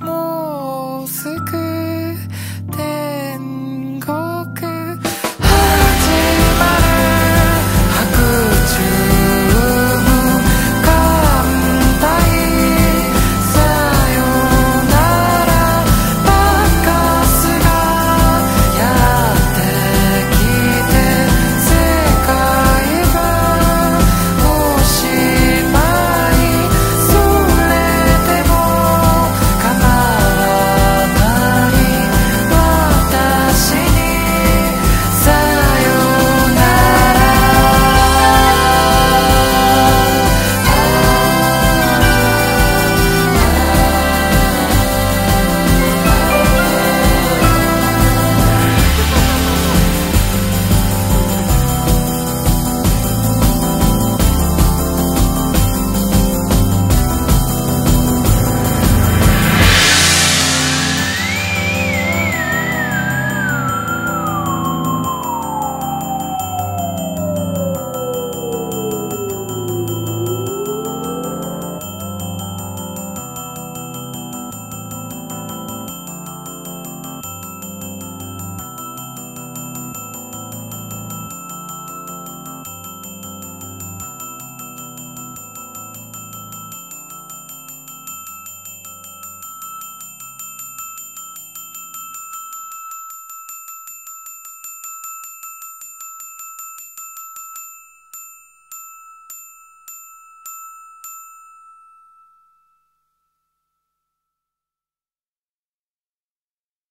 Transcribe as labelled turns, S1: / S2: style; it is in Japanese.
S1: もうすぐ